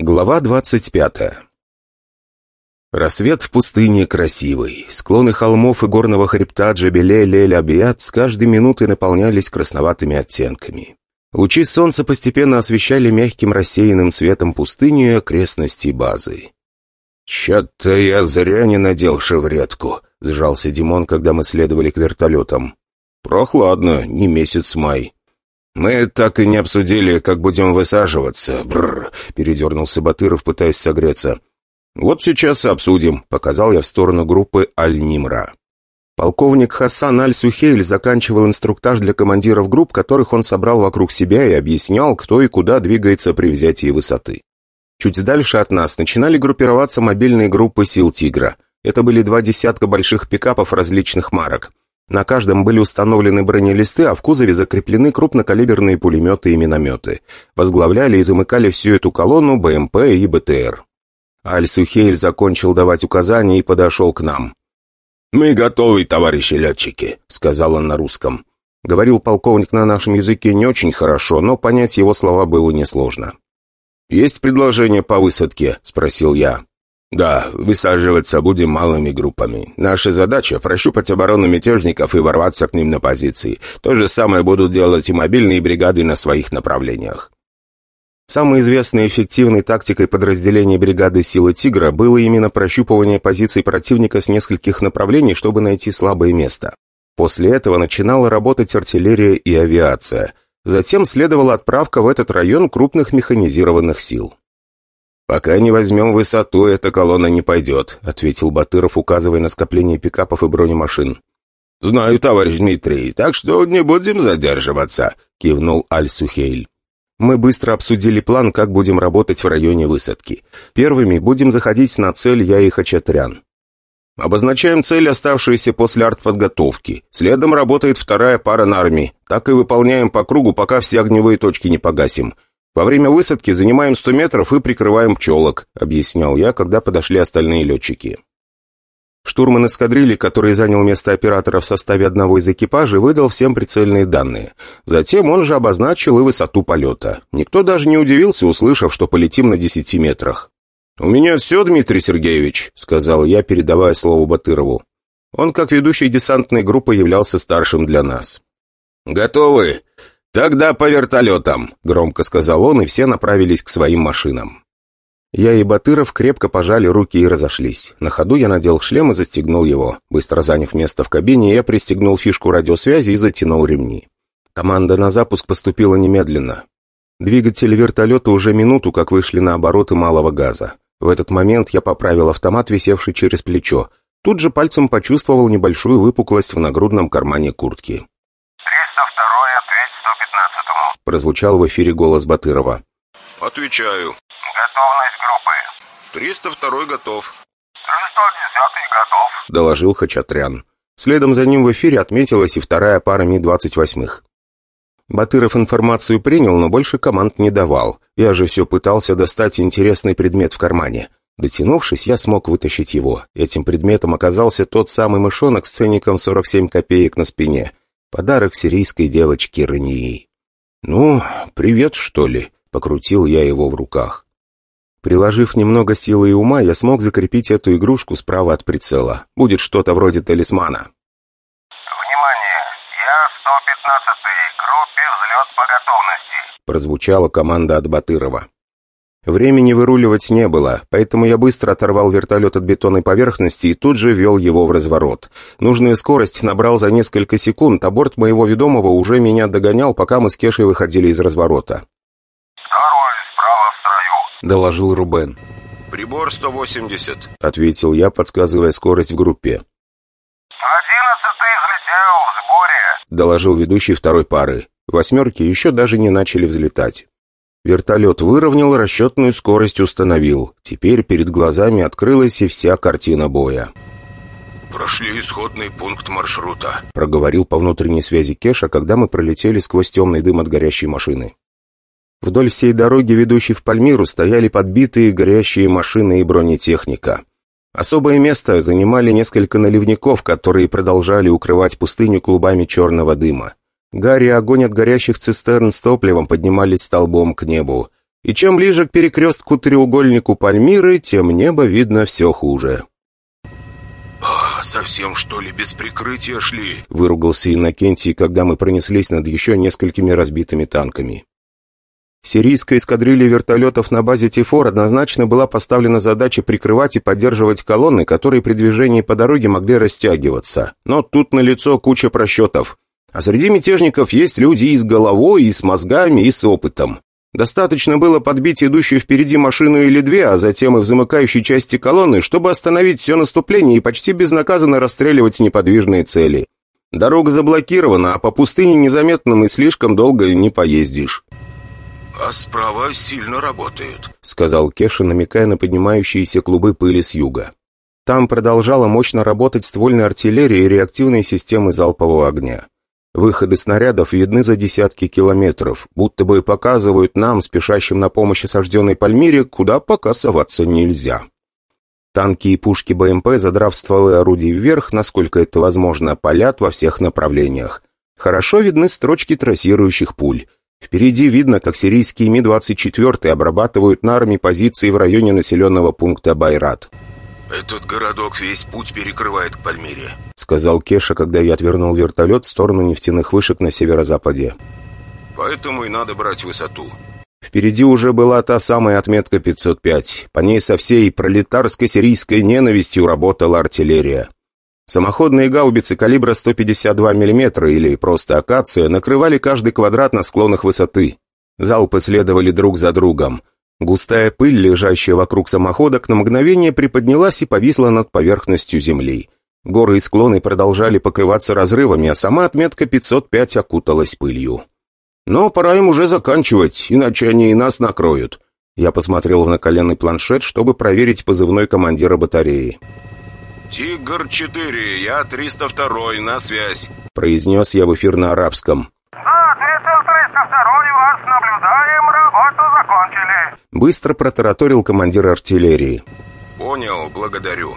Глава двадцать пятая Рассвет в пустыне красивый. Склоны холмов и горного хребта Джебеле-Лель-Абиат с каждой минутой наполнялись красноватыми оттенками. Лучи солнца постепенно освещали мягким рассеянным светом пустыню и окрестности базы. «Чё-то я зря не надел шевретку», — сжался Димон, когда мы следовали к вертолетам. «Прохладно, не месяц май». «Мы так и не обсудили, как будем высаживаться. Бррр!» — передернулся Батыров, пытаясь согреться. «Вот сейчас обсудим», — показал я в сторону группы Аль-Нимра. Полковник Хасан Аль-Сухейль заканчивал инструктаж для командиров групп, которых он собрал вокруг себя и объяснял, кто и куда двигается при взятии высоты. Чуть дальше от нас начинали группироваться мобильные группы сил «Тигра». Это были два десятка больших пикапов различных марок. На каждом были установлены бронелисты, а в кузове закреплены крупнокалиберные пулеметы и минометы. Возглавляли и замыкали всю эту колонну БМП и БТР. Аль-Сухейль закончил давать указания и подошел к нам. «Мы готовы, товарищи летчики», — сказал он на русском. Говорил полковник на нашем языке не очень хорошо, но понять его слова было несложно. «Есть предложение по высадке?» — спросил я. «Да, высаживаться будем малыми группами. Наша задача — прощупать оборону мятежников и ворваться к ним на позиции. То же самое будут делать и мобильные бригады на своих направлениях». Самой известной эффективной тактикой подразделения бригады «Силы Тигра» было именно прощупывание позиций противника с нескольких направлений, чтобы найти слабое место. После этого начинала работать артиллерия и авиация. Затем следовала отправка в этот район крупных механизированных сил. «Пока не возьмем высоту, эта колонна не пойдет», — ответил Батыров, указывая на скопление пикапов и бронемашин. «Знаю, товарищ Дмитрий, так что не будем задерживаться», — кивнул Аль-Сухейль. Мы быстро обсудили план, как будем работать в районе высадки. Первыми будем заходить на цель я и Хачатрян. Обозначаем цель, оставшуюся после артподготовки. Следом работает вторая пара на армии. Так и выполняем по кругу, пока все огневые точки не погасим. «Во время высадки занимаем 100 метров и прикрываем пчелок», — объяснял я, когда подошли остальные летчики. Штурман эскадрильи, который занял место оператора в составе одного из экипажей, выдал всем прицельные данные. Затем он же обозначил и высоту полета. Никто даже не удивился, услышав, что полетим на 10 метрах. «У меня все, Дмитрий Сергеевич», — сказал я, передавая слово Батырову. Он, как ведущий десантной группы, являлся старшим для нас. «Готовы? «Тогда по вертолетам», — громко сказал он, и все направились к своим машинам. Я и Батыров крепко пожали руки и разошлись. На ходу я надел шлем и застегнул его. Быстро заняв место в кабине, я пристегнул фишку радиосвязи и затянул ремни. Команда на запуск поступила немедленно. Двигатели вертолета уже минуту как вышли на обороты малого газа. В этот момент я поправил автомат, висевший через плечо. Тут же пальцем почувствовал небольшую выпуклость в нагрудном кармане куртки прозвучал в эфире голос Батырова. «Отвечаю». «Готовность группы». «302 готов». «310 готов», — доложил Хачатрян. Следом за ним в эфире отметилась и вторая пара Ми-28. Батыров информацию принял, но больше команд не давал. Я же все пытался достать интересный предмет в кармане. Дотянувшись, я смог вытащить его. Этим предметом оказался тот самый мышонок с ценником 47 копеек на спине. Подарок сирийской девочке Рании. «Ну, привет, что ли?» — покрутил я его в руках. Приложив немного силы и ума, я смог закрепить эту игрушку справа от прицела. Будет что-то вроде талисмана. «Внимание! Я 115-й, группе взлет по готовности!» Прозвучала команда от Батырова. Времени выруливать не было, поэтому я быстро оторвал вертолет от бетонной поверхности и тут же вел его в разворот. Нужную скорость набрал за несколько секунд, а борт моего ведомого уже меня догонял, пока мы с Кешей выходили из разворота. «Второй справа в строю», — доложил Рубен. «Прибор 180», — ответил я, подсказывая скорость в группе. «Одиннадцатый взлетел в сборе», — доложил ведущий второй пары. Восьмерки еще даже не начали взлетать. Вертолет выровнял, расчетную скорость установил. Теперь перед глазами открылась и вся картина боя. «Прошли исходный пункт маршрута», — проговорил по внутренней связи Кеша, когда мы пролетели сквозь темный дым от горящей машины. Вдоль всей дороги, ведущей в Пальмиру, стояли подбитые горящие машины и бронетехника. Особое место занимали несколько наливников, которые продолжали укрывать пустыню клубами черного дыма. Гарри и огонь от горящих цистерн с топливом поднимались столбом к небу. И чем ближе к перекрестку-треугольнику Пальмиры, тем небо видно все хуже. А, совсем, что ли, без прикрытия шли? Выругался Иннокентий, когда мы пронеслись над еще несколькими разбитыми танками. Сирийской эскадрилье вертолетов на базе Тифор однозначно была поставлена задача прикрывать и поддерживать колонны, которые при движении по дороге могли растягиваться. Но тут налицо куча просчетов. А среди мятежников есть люди и с головой, и с мозгами, и с опытом. Достаточно было подбить идущую впереди машину или две, а затем и в замыкающей части колонны, чтобы остановить все наступление и почти безнаказанно расстреливать неподвижные цели. Дорога заблокирована, а по пустыне незаметным и слишком долго не поездишь. «А справа сильно работает», — сказал Кеша, намекая на поднимающиеся клубы пыли с юга. Там продолжала мощно работать ствольная артиллерия и реактивные системы залпового огня. Выходы снарядов видны за десятки километров, будто бы показывают нам, спешащим на помощь осажденной Пальмире, куда пока соваться нельзя. Танки и пушки БМП, задрав стволы орудий вверх, насколько это возможно, палят во всех направлениях. Хорошо видны строчки трассирующих пуль. Впереди видно, как сирийские Ми-24 обрабатывают на армии позиции в районе населенного пункта Байрат. «Этот городок весь путь перекрывает к Пальмире», — сказал Кеша, когда я отвернул вертолет в сторону нефтяных вышек на северо-западе. «Поэтому и надо брать высоту». Впереди уже была та самая отметка 505. По ней со всей пролетарской сирийской ненавистью работала артиллерия. Самоходные гаубицы калибра 152 мм или просто акация накрывали каждый квадрат на склонах высоты. Залпы следовали друг за другом. Густая пыль, лежащая вокруг самоходок, на мгновение приподнялась и повисла над поверхностью земли. Горы и склоны продолжали покрываться разрывами, а сама отметка 505 окуталась пылью. Но пора им уже заканчивать, иначе они и нас накроют. Я посмотрел в наколенный планшет, чтобы проверить позывной командира батареи. «Тигр-4, я 302 на связь», — произнес я в эфир на арабском. Да, ответил 302 вас наблюдаем, работу закончили. Быстро протараторил командир артиллерии. «Понял, благодарю».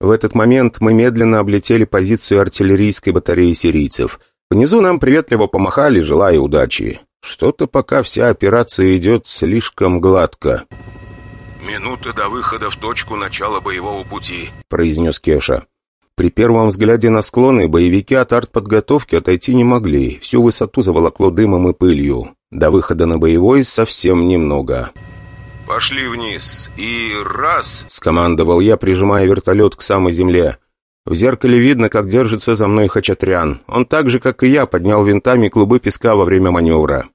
В этот момент мы медленно облетели позицию артиллерийской батареи сирийцев. Внизу нам приветливо помахали, желая удачи. Что-то пока вся операция идет слишком гладко. «Минуты до выхода в точку начала боевого пути», — произнес Кеша. При первом взгляде на склоны боевики от артподготовки отойти не могли. Всю высоту заволокло дымом и пылью. До выхода на боевой совсем немного. «Пошли вниз. И раз!» — скомандовал я, прижимая вертолет к самой земле. В зеркале видно, как держится за мной Хачатрян. Он так же, как и я, поднял винтами клубы песка во время маневра.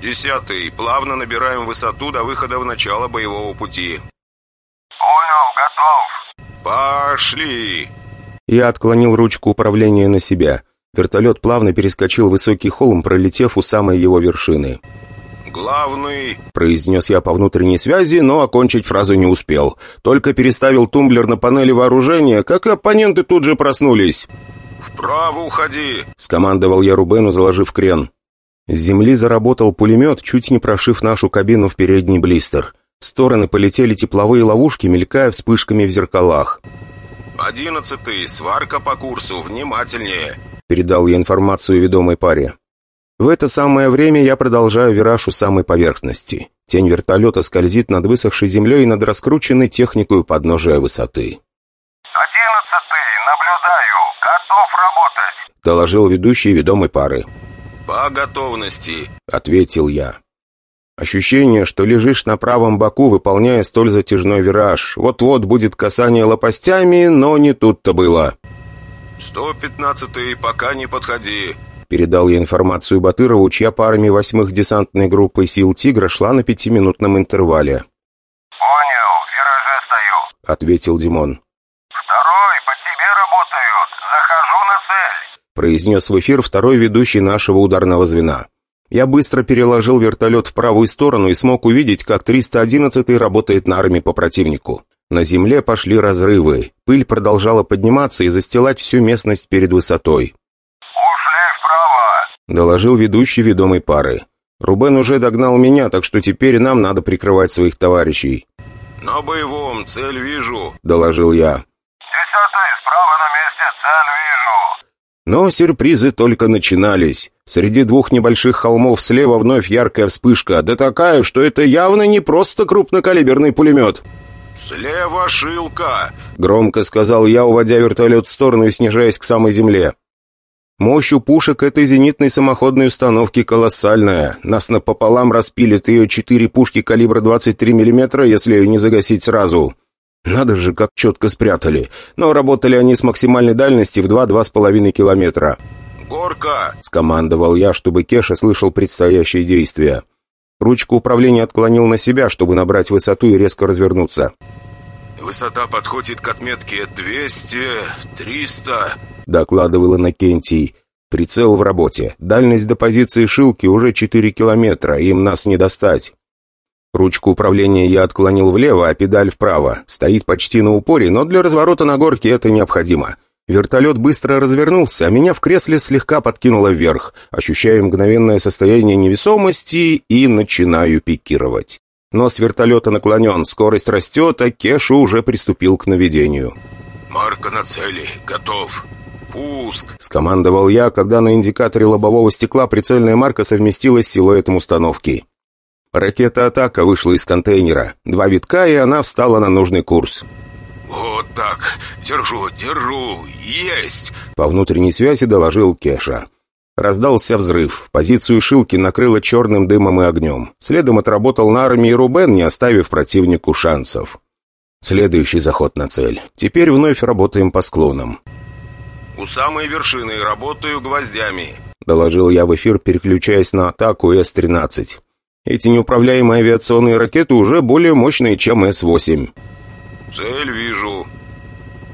«Десятый. Плавно набираем высоту до выхода в начало боевого пути». Понял, готов. «Пошли!» Я отклонил ручку управления на себя. Вертолет плавно перескочил высокий холм, пролетев у самой его вершины. «Главный...» — произнес я по внутренней связи, но окончить фразу не успел. Только переставил тумблер на панели вооружения, как и оппоненты тут же проснулись. «Вправо уходи!» — скомандовал я Рубену, заложив крен. С земли заработал пулемет, чуть не прошив нашу кабину в передний блистер. В стороны полетели тепловые ловушки, мелькая вспышками в зеркалах. «Одиннадцатый, сварка по курсу, внимательнее!» — передал я информацию ведомой паре. В это самое время я продолжаю вираж у самой поверхности. Тень вертолета скользит над высохшей землей и над раскрученной техникой у подножия высоты. Одиннадцатый, наблюдаю. Готов работать. — доложил ведущий ведомой пары. «По готовности», — ответил я. Ощущение, что лежишь на правом боку, выполняя столь затяжной вираж. Вот-вот будет касание лопастями, но не тут-то было. «Сто пятнадцатый, пока не подходи», — передал я информацию Батырову, чья парами восьмых десантной группы сил «Тигра» шла на пятиминутном интервале. Понял, вираже стою. — ответил Димон. Второй, по тебе работают. Захожу на цель. произнес в эфир второй ведущий нашего ударного звена. Я быстро переложил вертолет в правую сторону и смог увидеть, как 311-й работает на армии по противнику. На земле пошли разрывы. Пыль продолжала подниматься и застилать всю местность перед высотой. Доложил ведущий ведомой пары. Рубен уже догнал меня, так что теперь нам надо прикрывать своих товарищей. «На боевом, цель вижу», — доложил я. Десятый, справа на месте, цель вижу. Но сюрпризы только начинались. Среди двух небольших холмов слева вновь яркая вспышка, да такая, что это явно не просто крупнокалиберный пулемет. «Слева шилка!» — громко сказал я, уводя вертолет в сторону и снижаясь к самой земле. Мощь у пушек этой зенитной самоходной установки колоссальная. Нас напополам распилит ее четыре пушки калибра 23 мм, если ее не загасить сразу. Надо же, как четко спрятали. Но работали они с максимальной дальности в 2-2,5 километра. «Горка!» — скомандовал я, чтобы Кеша слышал предстоящие действия. Ручку управления отклонил на себя, чтобы набрать высоту и резко развернуться. «Высота подходит к отметке 200, 300...» — докладывал Иннокентий. «Прицел в работе. Дальность до позиции Шилки уже 4 километра, им нас не достать». Ручку управления я отклонил влево, а педаль вправо. Стоит почти на упоре, но для разворота на горке это необходимо. Вертолет быстро развернулся, а меня в кресле слегка подкинуло вверх. Ощущаю мгновенное состояние невесомости и начинаю пикировать. Нос вертолета наклонен, скорость растет, а Кеша уже приступил к наведению. «Марка на цели. Готов. Пуск!» — скомандовал я, когда на индикаторе лобового стекла прицельная марка совместилась с силуэтом установки. Ракета-атака вышла из контейнера. Два витка, и она встала на нужный курс. «Вот так. Держу, держу. Есть!» По внутренней связи доложил Кеша. Раздался взрыв. Позицию Шилки накрыло черным дымом и огнем. Следом отработал на армии Рубен, не оставив противнику шансов. Следующий заход на цель. Теперь вновь работаем по склонам. «У самой вершины работаю гвоздями», — доложил я в эфир, переключаясь на атаку С-13. Эти неуправляемые авиационные ракеты уже более мощные, чем С-8. «Цель вижу.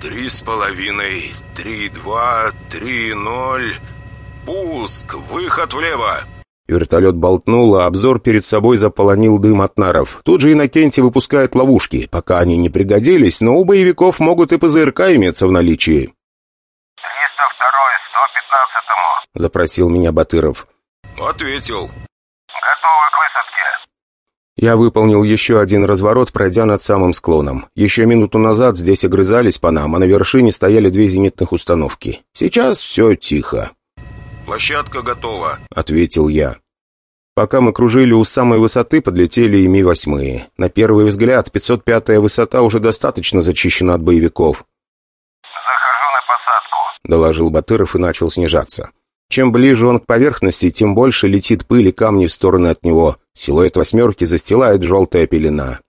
Три с половиной, три два, три ноль. Пуск, выход влево!» Вертолет болтнул, а обзор перед собой заполонил дым от наров. Тут же Иннокентий выпускает ловушки. Пока они не пригодились, но у боевиков могут и ПЗРК иметься в наличии. Запросил меня Батыров. «Ответил». «Готовы к высадке». Я выполнил еще один разворот, пройдя над самым склоном. Еще минуту назад здесь огрызались по нам, а на вершине стояли две зенитных установки. Сейчас все тихо. «Площадка готова», — ответил я. Пока мы кружили у самой высоты, подлетели и Ми-8. На первый взгляд, 505-я высота уже достаточно зачищена от боевиков. «Захожу на посадку», — доложил Батыров и начал снижаться. Чем ближе он к поверхности, тем больше летит пыль и камни в стороны от него. Силуэт «восьмерки» застилает желтая пелена.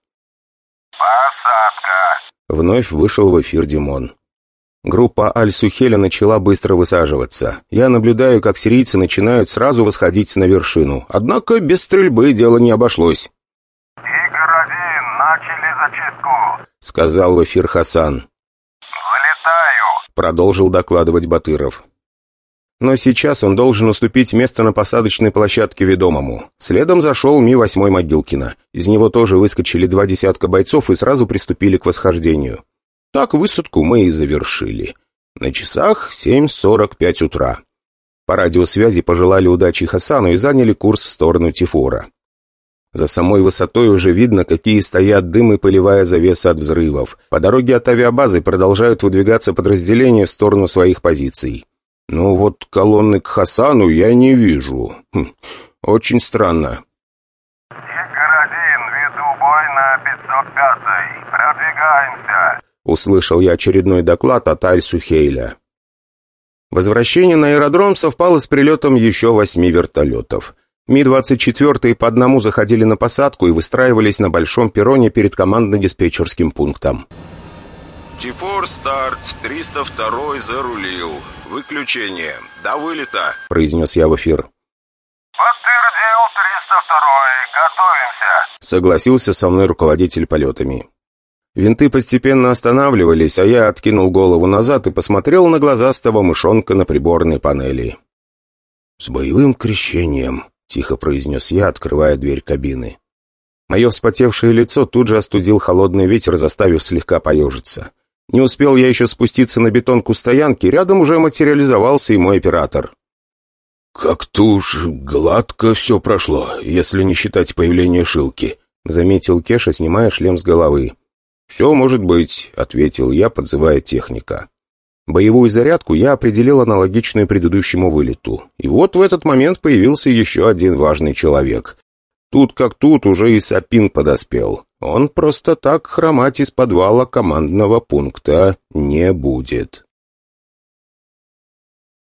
«Посадка!» Вновь вышел в эфир Димон. Группа Аль-Сухеля начала быстро высаживаться. Я наблюдаю, как сирийцы начинают сразу восходить на вершину. Однако без стрельбы дело не обошлось. «Игорь-1, начали зачистку!» — сказал в эфир Хасан. «Залетаю!» — продолжил докладывать Батыров. Но сейчас он должен уступить место на посадочной площадке ведомому. Следом зашел Ми-8 Могилкина. Из него тоже выскочили два десятка бойцов и сразу приступили к восхождению. Так высадку мы и завершили. На часах 7.45 утра. По радиосвязи пожелали удачи Хасану и заняли курс в сторону Тифора. За самой высотой уже видно, какие стоят дым и пылевая завеса от взрывов. По дороге от авиабазы продолжают выдвигаться подразделения в сторону своих позиций. Ну вот колонны к Хасану я не вижу. Хм, очень странно. «Игорь-1, веду бой на 505-й. Продвигаемся!» Услышал я очередной доклад от Аль-Сухейля. Возвращение на аэродром совпало с прилетом еще восьми вертолетов. Ми-24 по одному заходили на посадку и выстраивались на большом перроне перед командно-диспетчерским пунктом. «Тифор старт, 302 зарулил. Выключение. До вылета», — произнес я в эфир. «Подтвердил 302-й. Готовимся!» Согласился со мной руководитель полетами. Винты постепенно останавливались, а я откинул голову назад и посмотрел на глазастого мышонка на приборной панели. «С боевым крещением», — тихо произнес я, открывая дверь кабины. Мое вспотевшее лицо тут же остудил холодный ветер, заставив слегка поежиться. Не успел я еще спуститься на бетонку стоянки, рядом уже материализовался и мой оператор. «Как-то уж гладко все прошло, если не считать появления Шилки», — заметил Кеша, снимая шлем с головы. «Все может быть», — ответил я, подзывая техника. Боевую зарядку я определил аналогичную предыдущему вылету. И вот в этот момент появился еще один важный человек. Тут как тут уже и Сапин подоспел. Он просто так хромать из подвала командного пункта не будет.